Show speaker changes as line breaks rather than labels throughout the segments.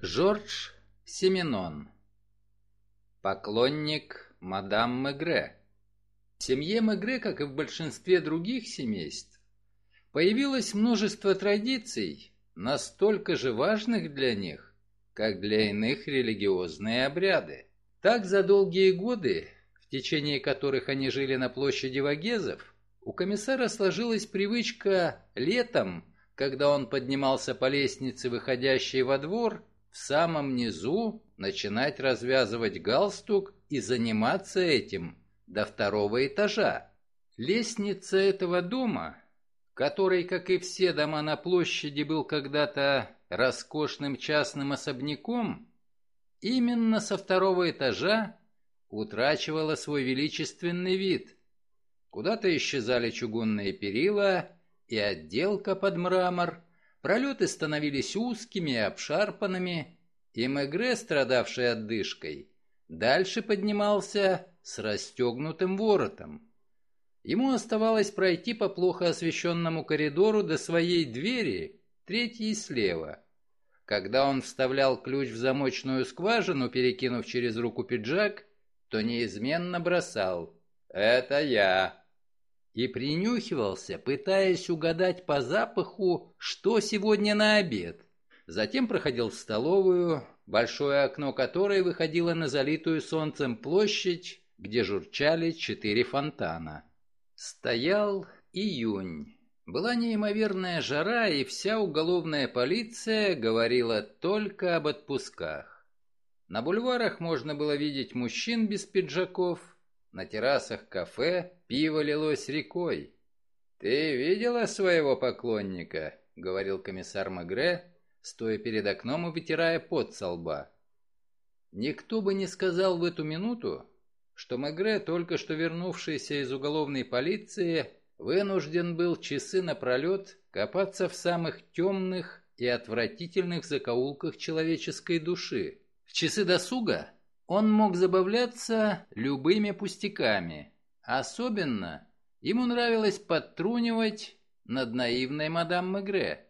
Жорж Семенон Поклонник мадам Мегре В семье Мегре, как и в большинстве других семейств, появилось множество традиций, настолько же важных для них, как для иных религиозные обряды. Так за долгие годы, в течение которых они жили на площади Вагезов, у комиссара сложилась привычка летом, когда он поднимался по лестнице, выходящей во двор, в самом низу начинать развязывать галстук и заниматься этим до второго этажа. Лестница этого дома, который, как и все дома на площади, был когда-то роскошным частным особняком, именно со второго этажа утрачивала свой величественный вид. Куда-то исчезали чугунные перила и отделка под мрамор, Пролеты становились узкими и обшарпанными, и Мегре, страдавший отдышкой, дальше поднимался с расстегнутым воротом. Ему оставалось пройти по плохо освещенному коридору до своей двери, третьей слева. Когда он вставлял ключ в замочную скважину, перекинув через руку пиджак, то неизменно бросал «Это я» и принюхивался, пытаясь угадать по запаху, что сегодня на обед. Затем проходил в столовую, большое окно которой выходило на залитую солнцем площадь, где журчали четыре фонтана. Стоял июнь. Была неимоверная жара, и вся уголовная полиция говорила только об отпусках. На бульварах можно было видеть мужчин без пиджаков, на террасах кафе пиво лилось рекой. «Ты видела своего поклонника?» — говорил комиссар Магре, стоя перед окном и вытирая пот со лба. Никто бы не сказал в эту минуту, что Мегре, только что вернувшийся из уголовной полиции, вынужден был часы напролет копаться в самых темных и отвратительных закоулках человеческой души. В часы досуга он мог забавляться любыми пустяками. Особенно ему нравилось подтрунивать над наивной мадам Мегре.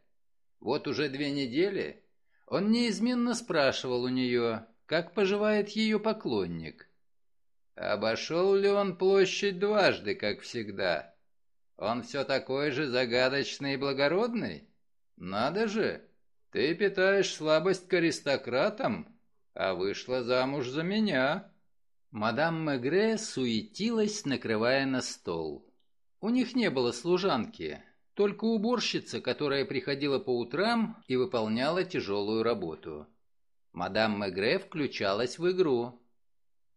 Вот уже две недели он неизменно спрашивал у нее, как поживает ее поклонник. Обошел ли он площадь дважды, как всегда? Он все такой же загадочный и благородный? Надо же, ты питаешь слабость к аристократам, а вышла замуж за меня». Мадам Мегре суетилась, накрывая на стол. У них не было служанки, только уборщица, которая приходила по утрам и выполняла тяжелую работу. Мадам Мегре включалась в игру.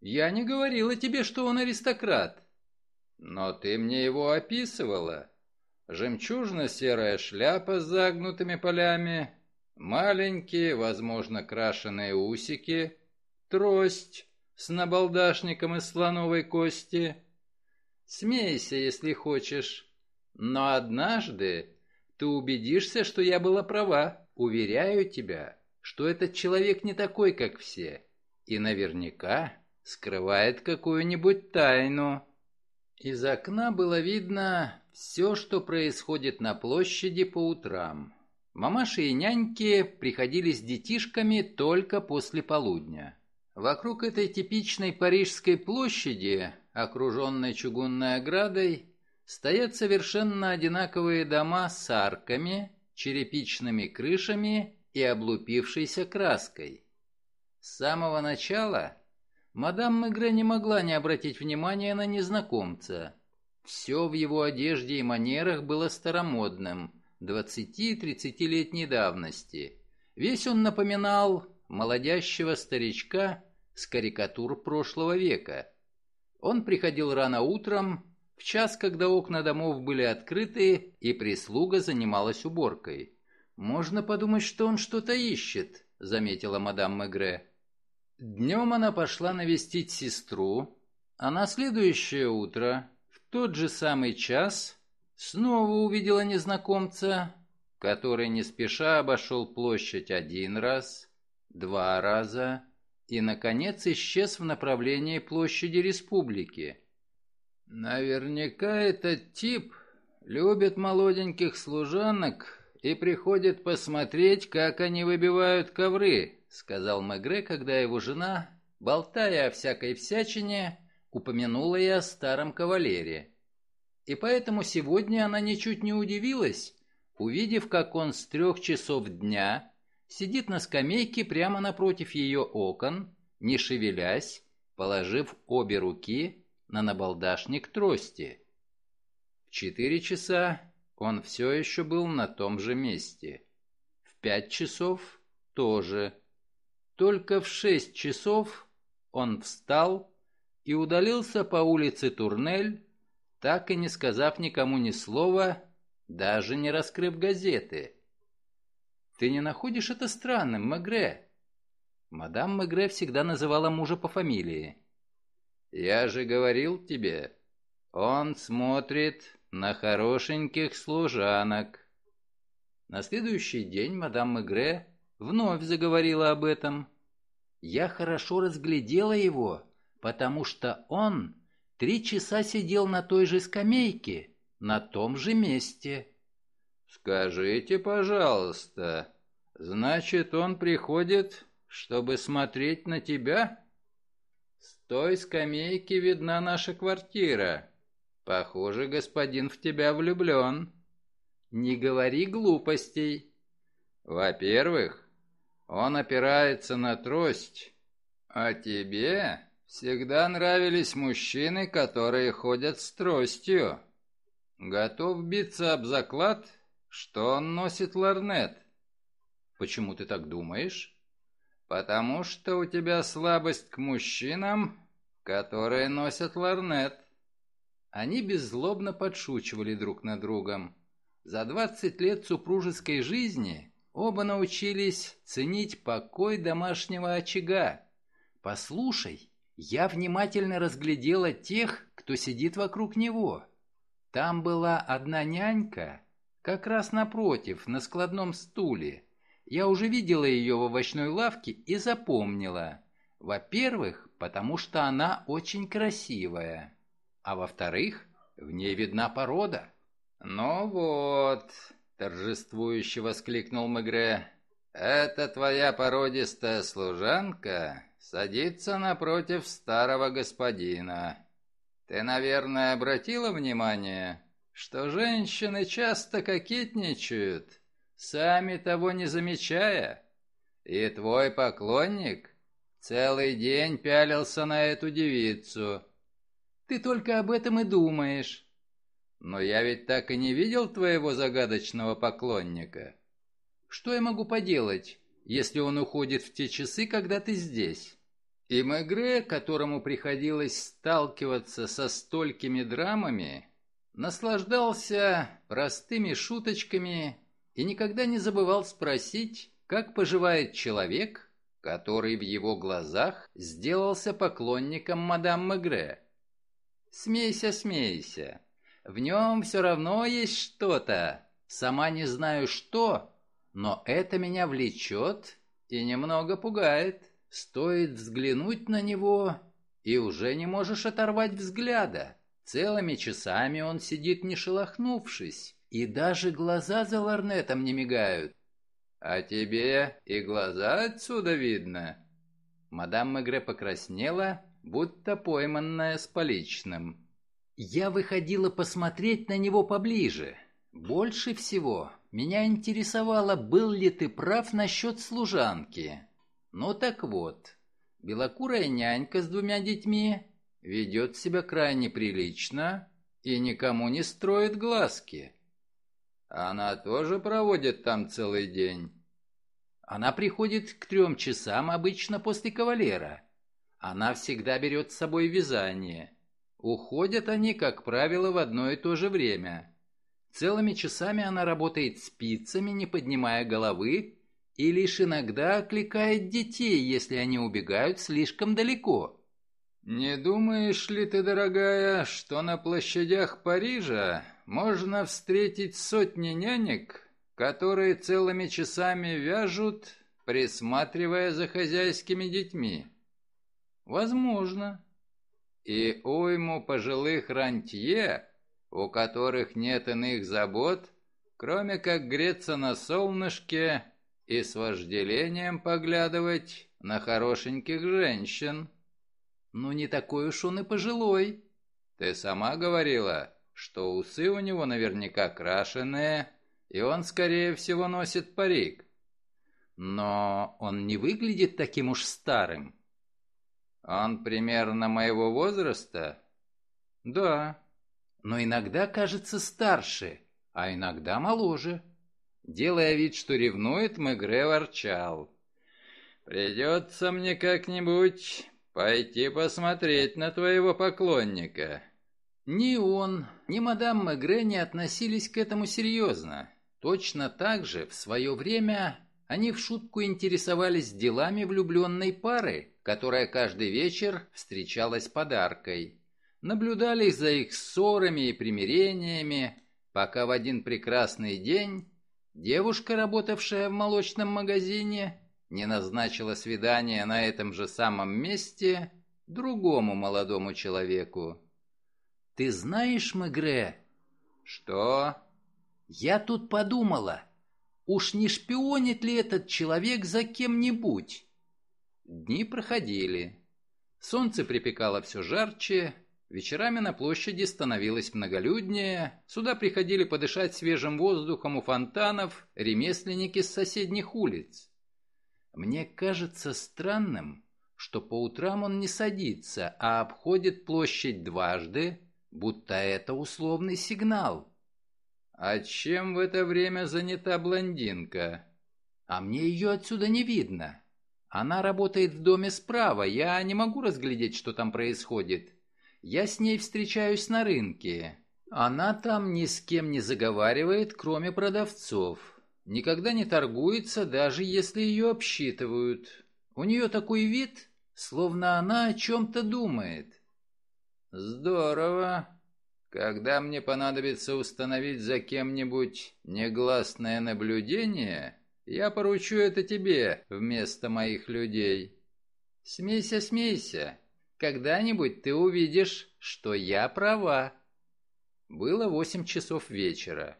«Я не говорила тебе, что он аристократ». «Но ты мне его описывала. Жемчужно-серая шляпа с загнутыми полями, Маленькие, возможно, крашеные усики, трость с набалдашником из слоновой кости. Смейся, если хочешь. Но однажды ты убедишься, что я была права. Уверяю тебя, что этот человек не такой, как все. И наверняка скрывает какую-нибудь тайну. Из окна было видно все, что происходит на площади по утрам. Мамаши и няньки приходили с детишками только после полудня. Вокруг этой типичной парижской площади, окруженной чугунной оградой, стоят совершенно одинаковые дома с арками, черепичными крышами и облупившейся краской. С самого начала мадам Мегре не могла не обратить внимания на незнакомца. Все в его одежде и манерах было старомодным – 20-30-летней давности. Весь он напоминал молодящего старичка с карикатур прошлого века. Он приходил рано утром, в час, когда окна домов были открыты и прислуга занималась уборкой. «Можно подумать, что он что-то ищет», — заметила мадам Мегре. Днем она пошла навестить сестру, а на следующее утро, в тот же самый час, Снова увидела незнакомца, который не спеша обошел площадь один раз, два раза и, наконец, исчез в направлении площади республики. Наверняка этот тип любит молоденьких служанок и приходит посмотреть, как они выбивают ковры, сказал Мегре, когда его жена, болтая о всякой всячине, упомянула и о старом кавалере. И поэтому сегодня она ничуть не удивилась, увидев, как он с трех часов дня сидит на скамейке прямо напротив ее окон, не шевелясь, положив обе руки на набалдашник трости. В четыре часа он все еще был на том же месте. В пять часов тоже. Только в шесть часов он встал и удалился по улице Турнель, так и не сказав никому ни слова, даже не раскрыв газеты. «Ты не находишь это странным, Мегре?» Мадам Мегре всегда называла мужа по фамилии. «Я же говорил тебе, он смотрит на хорошеньких служанок». На следующий день мадам Мегре вновь заговорила об этом. Я хорошо разглядела его, потому что он три часа сидел на той же скамейке, на том же месте. «Скажите, пожалуйста, значит, он приходит, чтобы смотреть на тебя?» «С той скамейки видна наша квартира. Похоже, господин в тебя влюблен». «Не говори глупостей». «Во-первых, он опирается на трость. А тебе всегда нравились мужчины, которые ходят с тростью. Готов биться об заклад, что он носит ларнет. Почему ты так думаешь? Потому что у тебя слабость к мужчинам, которые носят ларнет. Они беззлобно подшучивали друг над другом. За двадцать лет супружеской жизни Оба научились ценить покой домашнего очага. Послушай, я внимательно разглядела тех, кто сидит вокруг него. Там была одна нянька, как раз напротив, на складном стуле. Я уже видела ее в овощной лавке и запомнила. Во-первых, потому что она очень красивая. А во-вторых, в ней видна порода. «Ну вот», торжествующе воскликнул Мегре. «Это твоя породистая служанка садится напротив старого господина. Ты, наверное, обратила внимание, что женщины часто кокетничают, сами того не замечая, и твой поклонник целый день пялился на эту девицу. Ты только об этом и думаешь». Но я ведь так и не видел твоего загадочного поклонника. Что я могу поделать, если он уходит в те часы, когда ты здесь? И Мегре, которому приходилось сталкиваться со столькими драмами, наслаждался простыми шуточками и никогда не забывал спросить, как поживает человек, который в его глазах сделался поклонником мадам Мегре. «Смейся, смейся. В нем все равно есть что-то. Сама не знаю что, но это меня влечет и немного пугает. Стоит взглянуть на него, и уже не можешь оторвать взгляда. Целыми часами он сидит не шелохнувшись, и даже глаза за ларнетом не мигают. «А тебе и глаза отсюда видно?» Мадам Мегре покраснела, будто пойманная с поличным. Я выходила посмотреть на него поближе. Больше всего меня интересовало, был ли ты прав насчет служанки. Ну так вот, белокурая нянька с двумя детьми ведет себя крайне прилично и никому не строит глазки. Она тоже проводит там целый день. Она приходит к трем часам обычно после кавалера. Она всегда берет с собой вязание. Уходят они, как правило, в одно и то же время. Целыми часами она работает спицами, не поднимая головы, и лишь иногда окликает детей, если они убегают слишком далеко. «Не думаешь ли ты, дорогая, что на площадях Парижа можно встретить сотни нянек, которые целыми часами вяжут, присматривая за хозяйскими детьми?» «Возможно и уйму пожилых рантье, у которых нет иных забот, кроме как греться на солнышке и с вожделением поглядывать на хорошеньких женщин.
Ну, не такой уж он и пожилой.
Ты сама говорила, что усы у него наверняка крашеные, и он, скорее всего, носит парик.
Но он не выглядит таким уж старым.
Он примерно моего возраста?
Да, но иногда кажется старше, а иногда моложе.
Делая вид, что ревнует, Мегре ворчал. «Придется мне как-нибудь пойти посмотреть на твоего поклонника».
Ни он, ни мадам Мегре не относились к этому серьезно. Точно так же в свое время они в шутку интересовались делами влюбленной пары, которая каждый вечер встречалась подаркой. Наблюдали за их ссорами и примирениями, пока в один прекрасный день девушка, работавшая в молочном магазине, не назначила свидание на этом же самом месте другому молодому человеку. «Ты знаешь, Мегре?»
«Что?»
«Я тут подумала, уж не шпионит ли этот человек за кем-нибудь?» Дни проходили. Солнце припекало все жарче, вечерами на площади становилось многолюднее, сюда приходили подышать свежим воздухом у фонтанов ремесленники с соседних улиц. Мне кажется странным, что по утрам он не садится, а обходит площадь дважды, будто это условный сигнал.
«А чем в это время занята блондинка?»
«А мне ее отсюда не видно. Она работает в доме справа, я не могу разглядеть, что там происходит. Я с ней встречаюсь на рынке. Она там ни с кем не заговаривает, кроме продавцов. Никогда не торгуется, даже если ее обсчитывают. У нее такой вид, словно она о чем-то думает.
«Здорово. Когда мне понадобится установить за кем-нибудь негласное наблюдение, я поручу это тебе вместо моих людей».
«Смейся, смейся. Когда-нибудь ты увидишь, что я права». Было восемь часов вечера.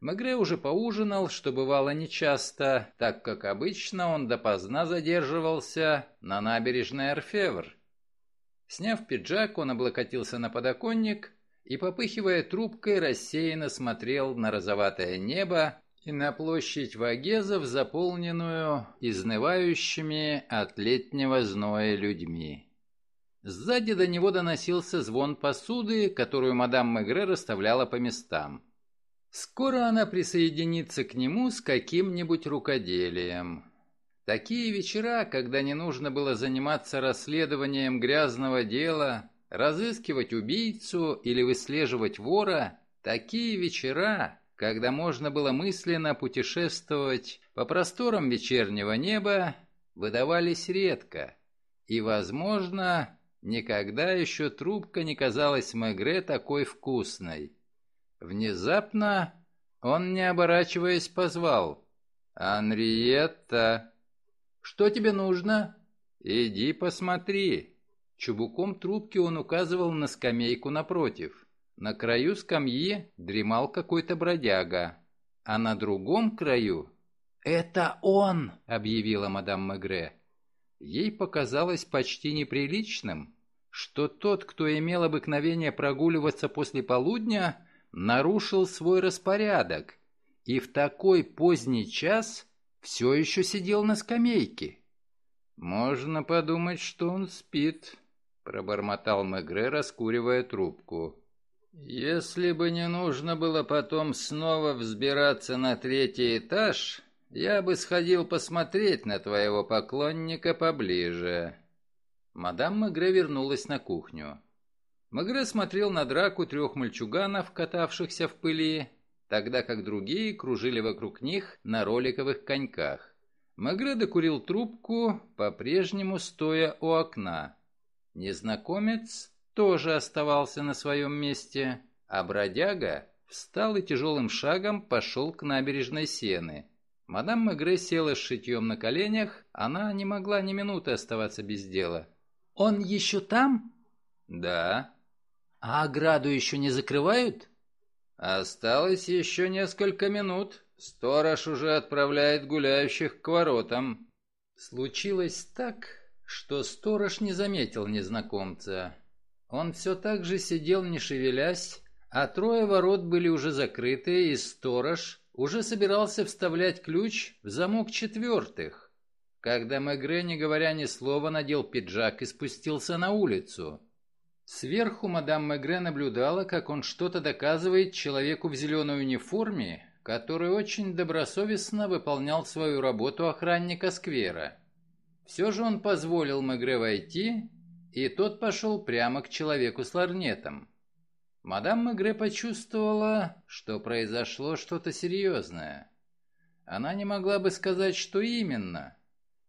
Мегре уже поужинал, что бывало нечасто, так как обычно он допоздна задерживался на набережной Орфевр. Сняв пиджак, он облокотился на подоконник и, попыхивая трубкой, рассеянно смотрел на розоватое небо и на площадь Вагезов, заполненную изнывающими от летнего зноя людьми. Сзади до него доносился звон посуды, которую мадам Мегре расставляла по местам. Скоро она присоединится к нему с каким-нибудь рукоделием. Такие вечера, когда не нужно было заниматься расследованием грязного дела, разыскивать убийцу или выслеживать вора, такие вечера, когда можно было мысленно путешествовать по просторам вечернего неба, выдавались редко. И, возможно, никогда еще трубка не казалась Мегре такой вкусной. Внезапно он, не оборачиваясь, позвал «Анриетта!» «Что тебе нужно?» «Иди посмотри». Чубуком трубки он указывал на скамейку напротив. На краю скамьи дремал какой-то бродяга, а на другом краю... «Это он!» — объявила мадам Мегре. Ей показалось почти неприличным, что тот, кто имел обыкновение прогуливаться после полудня, нарушил свой распорядок и в такой поздний час все еще сидел на скамейке. «Можно подумать, что он спит», — пробормотал Мегре, раскуривая трубку. «Если бы не нужно было потом снова взбираться на третий этаж, я бы сходил посмотреть на твоего поклонника поближе». Мадам Мегре вернулась на кухню. Мегре смотрел на драку трех мальчуганов, катавшихся в пыли, тогда как другие кружили вокруг них на роликовых коньках. Магре докурил трубку, по-прежнему стоя у окна. Незнакомец тоже оставался на своем месте, а бродяга встал и тяжелым шагом пошел к набережной Сены. Мадам Мегре села с шитьем на коленях, она не могла ни минуты оставаться без дела. «Он еще там?» «Да». «А ограду еще не закрывают?» «Осталось еще несколько минут», —
Сторож уже отправляет гуляющих к воротам».
Случилось так, что сторож не заметил незнакомца. Он все так же сидел, не шевелясь, а трое ворот были уже закрыты, и сторож уже собирался вставлять ключ в замок четвертых, когда Мегре, не говоря ни слова, надел пиджак и спустился на улицу. Сверху мадам Мегре наблюдала, как он что-то доказывает человеку в зеленой униформе, который очень добросовестно выполнял свою работу охранника сквера. Все же он позволил Мегре войти, и тот пошел прямо к человеку с ларнетом. Мадам Мегре почувствовала, что произошло что-то серьезное. Она не могла бы сказать, что именно,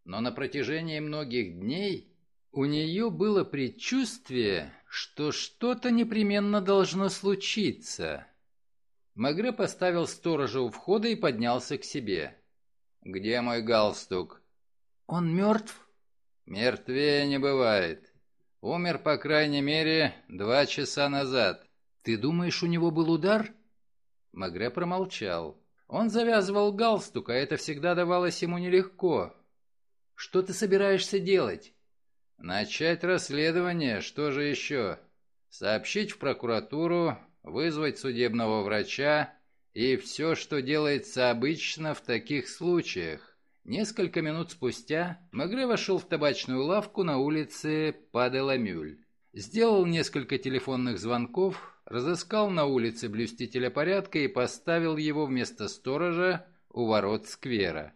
но на протяжении многих дней у нее было предчувствие, что что-то непременно должно случиться. Магре поставил сторожа у входа и поднялся к себе. «Где мой галстук?»
«Он мертв?»
«Мертвее не бывает. Умер, по крайней мере, два часа назад.
Ты думаешь, у него был удар?»
Магре промолчал. Он завязывал галстук, а это всегда давалось ему нелегко.
«Что ты собираешься делать?»
«Начать расследование, что же еще? Сообщить в прокуратуру, вызвать судебного врача и все, что делается обычно в таких случаях. Несколько минут спустя Магре вошел в табачную лавку на улице Паделамюль. Сделал несколько телефонных звонков, разыскал на улице блюстителя порядка и поставил его вместо сторожа у ворот сквера.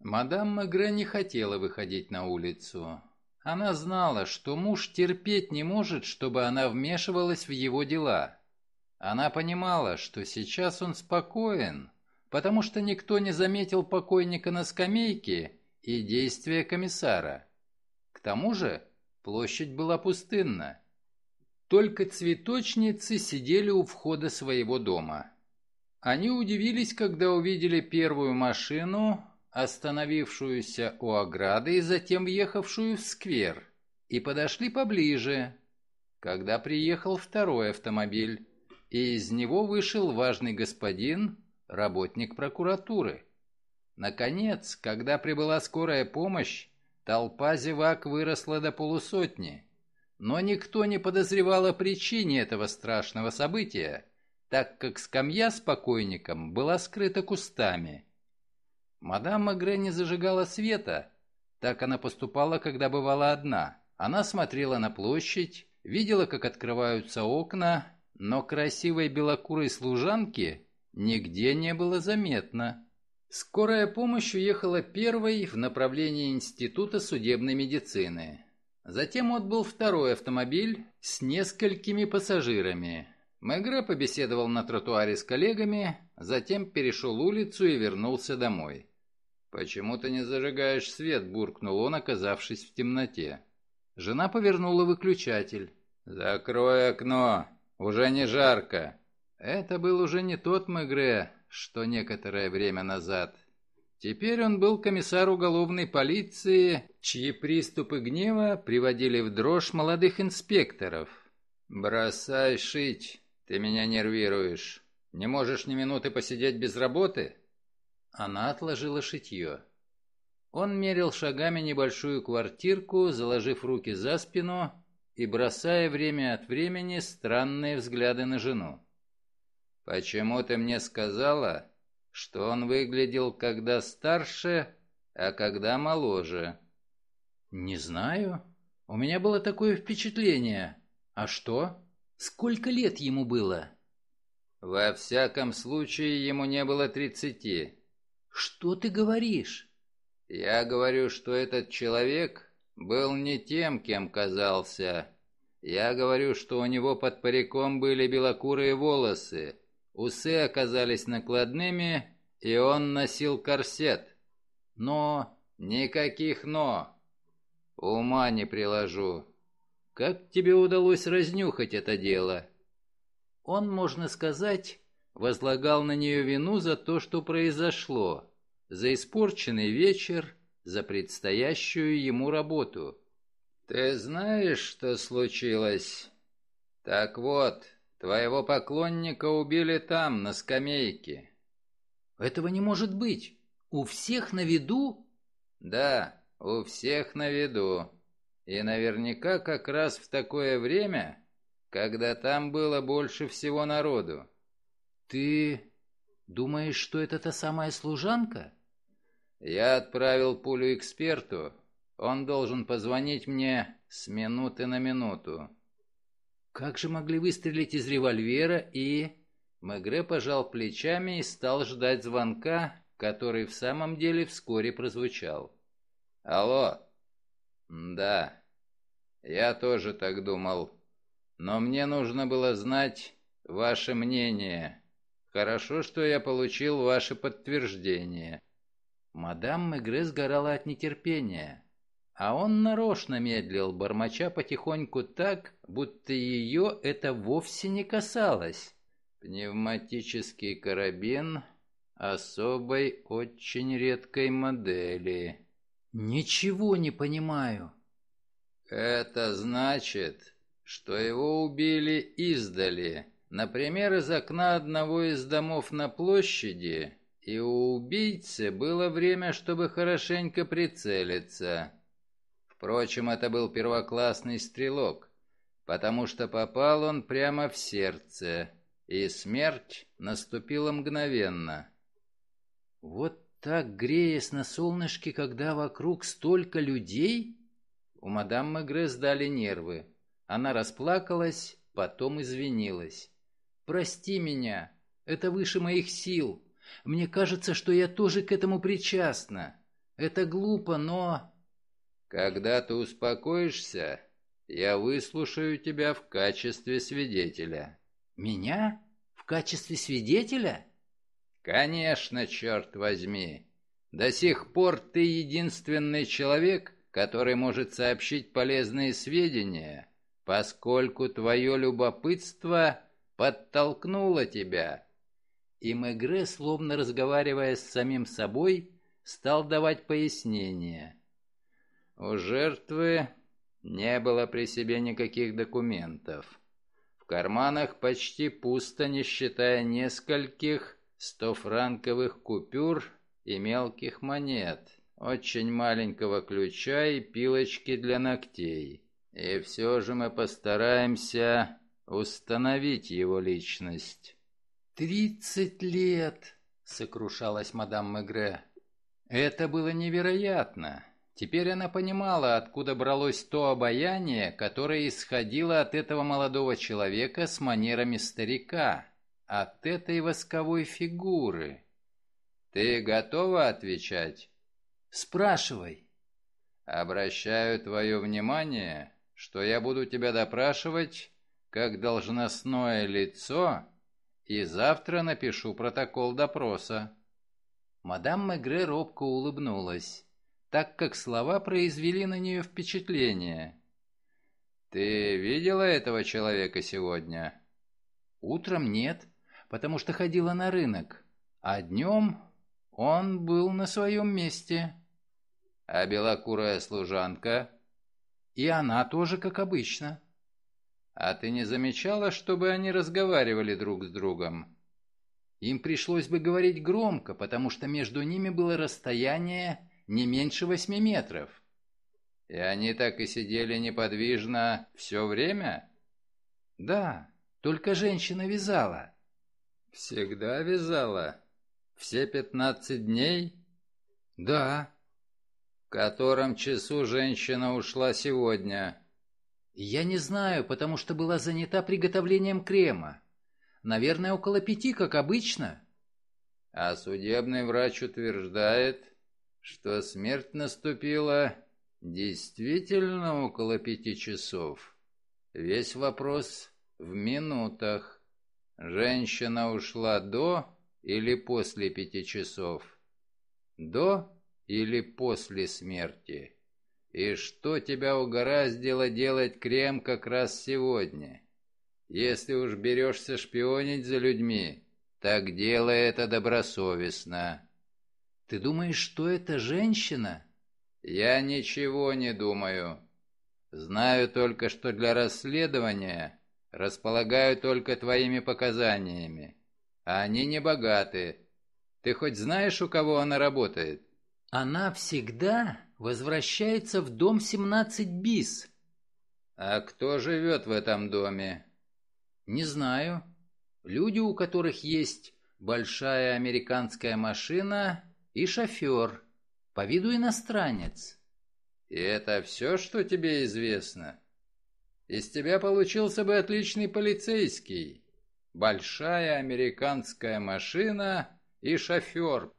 Мадам Магре не хотела выходить на улицу. Она знала, что муж терпеть не может, чтобы она вмешивалась в его дела. Она понимала, что сейчас он спокоен, потому что никто не заметил покойника на скамейке и действия комиссара. К тому же площадь была пустынна. Только цветочницы сидели у входа своего дома. Они удивились, когда увидели первую машину, остановившуюся у ограды и затем въехавшую в сквер, и подошли поближе, когда приехал второй автомобиль, и из него вышел важный господин работник прокуратуры. Наконец, когда прибыла скорая помощь, толпа зевак выросла до полусотни. Но никто не подозревал о причине этого страшного события, так как скамья с покойником была скрыта кустами. Мадам Магре не зажигала света, так она поступала, когда бывала одна. Она смотрела на площадь, видела, как открываются окна, но красивой белокурой служанки нигде не было заметно. Скорая помощь уехала первой в направлении Института судебной медицины. Затем отбыл второй автомобиль с несколькими пассажирами. Мегре побеседовал на тротуаре с коллегами, затем перешел улицу и вернулся домой. «Почему ты не зажигаешь свет?» – буркнул он, оказавшись в темноте. Жена повернула выключатель. «Закрой окно, уже не жарко». Это был уже не тот Мегре, что некоторое время назад. Теперь он был комиссар уголовной полиции, чьи приступы гнева приводили в дрожь молодых инспекторов. «Бросай шить, ты меня нервируешь. Не можешь ни минуты посидеть без работы?» Она отложила шитье. Он мерил шагами небольшую квартирку, заложив руки за спину и бросая время от времени странные взгляды на жену. «Почему ты мне сказала, что он выглядел когда старше, а когда моложе?»
«Не знаю. У меня было такое впечатление. А что? Сколько лет ему было?»
«Во всяком случае, ему не было тридцати».
«Что ты говоришь?»
«Я говорю, что этот человек был не тем, кем казался. Я говорю, что у него под париком были белокурые волосы, Усы оказались накладными, и он носил корсет. Но... Никаких «но». Ума не приложу. Как тебе удалось разнюхать это дело? Он, можно сказать, возлагал на нее вину за то, что произошло, за испорченный вечер, за предстоящую ему работу. Ты знаешь, что случилось? Так вот, Твоего поклонника убили там, на скамейке. Этого не может быть. У всех на виду?
Да, у всех на виду. И наверняка как раз в такое время, когда там было больше всего народу.
Ты думаешь, что это та самая служанка?
Я отправил пулю эксперту. Он должен позвонить мне с минуты на минуту.
Как же могли выстрелить из револьвера и...
Мегре пожал плечами и стал ждать звонка, который в самом деле вскоре прозвучал. «Алло?» «Да, я тоже так думал. Но мне нужно было знать ваше мнение. Хорошо, что я получил ваше подтверждение».
Мадам Мегре сгорала от нетерпения, а он нарочно медлил, бормоча потихоньку так, будто ее это вовсе не касалось.
Пневматический карабин особой очень редкой модели.
Ничего не понимаю.
Это значит, что его убили издали, например, из окна одного из домов на площади, и у убийцы было время, чтобы хорошенько прицелиться. Впрочем, это был первоклассный стрелок, потому что попал он прямо в сердце, и смерть наступила мгновенно.
Вот так греясь на солнышке, когда вокруг столько людей? У мадам Мегре сдали нервы. Она расплакалась, потом извинилась. «Прости меня, это выше моих сил. Мне кажется, что я тоже к этому причастна. Это глупо, но...»
«Когда ты успокоишься, я выслушаю тебя в качестве свидетеля».
«Меня? В качестве свидетеля?»
«Конечно, черт возьми. До сих пор ты единственный человек, который может сообщить полезные сведения, поскольку твое любопытство подтолкнуло тебя».
И Мегре, словно разговаривая с самим собой, стал давать пояснения.
У жертвы не было при себе никаких документов. В карманах почти пусто, не считая нескольких стофранковых купюр и мелких монет, очень маленького ключа и пилочки для ногтей. И все же мы постараемся установить его личность.
«Тридцать лет!» — сокрушалась мадам Мегре. Это было невероятно. Теперь она понимала, откуда бралось то обаяние, которое исходило от этого молодого человека с манерами старика, от этой восковой фигуры. «Ты готова отвечать?» «Спрашивай».
«Обращаю твое внимание, что я буду тебя допрашивать как должностное лицо, и завтра напишу протокол допроса».
Мадам Мегре робко улыбнулась так как слова произвели на нее впечатление.
«Ты видела этого человека сегодня?»
«Утром нет, потому что ходила на рынок, а днем он был на своем месте».
«А белокурая служанка?»
«И она тоже, как обычно».
«А ты не замечала, чтобы они разговаривали друг с другом?»
Им пришлось бы говорить громко, потому что между ними было расстояние не меньше восьми метров.
И они так и сидели неподвижно все время?
Да, только женщина вязала.
Всегда вязала? Все пятнадцать дней?
Да.
В котором часу женщина ушла сегодня?
Я не знаю, потому что была занята приготовлением крема. Наверное, около пяти, как обычно.
А судебный врач утверждает, что смерть наступила действительно около пяти часов. Весь вопрос в минутах. Женщина ушла до или после пяти часов? До или после смерти? И что тебя угораздило делать крем как раз сегодня? Если уж берешься шпионить за людьми, так делай это добросовестно.
Ты думаешь, что это женщина?
Я ничего не думаю. Знаю только, что для расследования располагаю только твоими показаниями. А они не богаты. Ты хоть знаешь, у кого она работает?»
«Она всегда возвращается в дом 17 бис».
«А кто живет в этом доме?»
«Не знаю. Люди, у которых есть большая американская машина и шофер, по виду иностранец».
«И это все, что тебе известно?» «Из тебя получился бы отличный полицейский. Большая американская машина и шофер».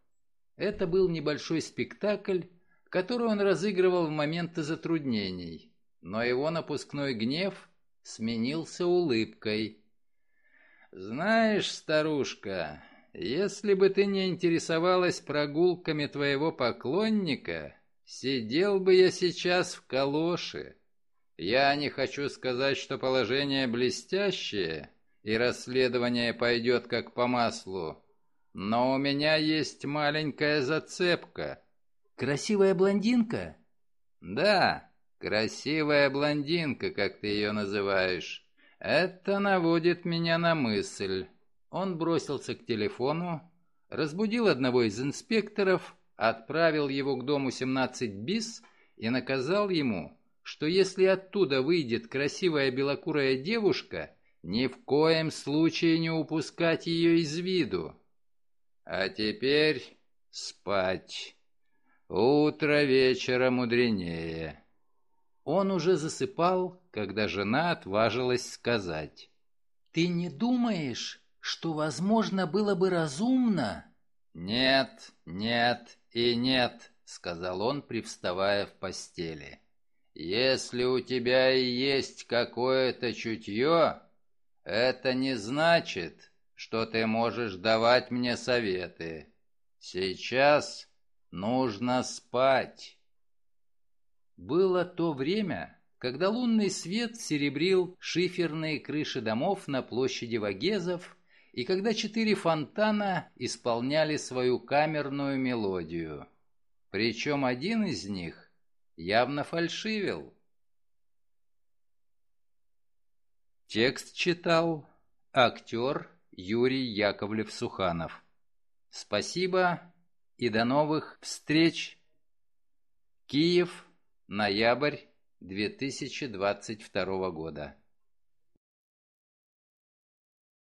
Это был небольшой спектакль, который он разыгрывал в моменты затруднений, но его напускной гнев сменился улыбкой.
«Знаешь, старушка, если бы ты не интересовалась прогулками твоего поклонника, сидел бы я сейчас в калоши. Я не хочу сказать, что положение блестящее, и расследование пойдет как по маслу, но у меня есть маленькая зацепка».
«Красивая блондинка?»
«Да, красивая блондинка, как ты ее называешь. Это наводит меня на мысль».
Он бросился к телефону, разбудил одного из инспекторов, отправил его к дому 17 БИС и наказал ему, что если оттуда выйдет красивая белокурая девушка, ни в коем случае не упускать ее из виду.
А теперь спать. Утро вечера мудренее.
Он уже засыпал, когда жена отважилась сказать. «Ты не думаешь, что, возможно, было бы разумно?»
«Нет, нет и нет», — сказал он, привставая в постели. «Если у тебя и есть какое-то чутье, это не значит, что ты можешь давать мне советы. Сейчас Нужно спать.
Было то время, когда лунный свет серебрил шиферные крыши домов на площади Вагезов, и когда четыре фонтана исполняли свою камерную мелодию. Причем один из них явно фальшивил. Текст читал актер Юрий Яковлев-Суханов. Спасибо и до новых встреч. Киев, ноябрь 2022 года.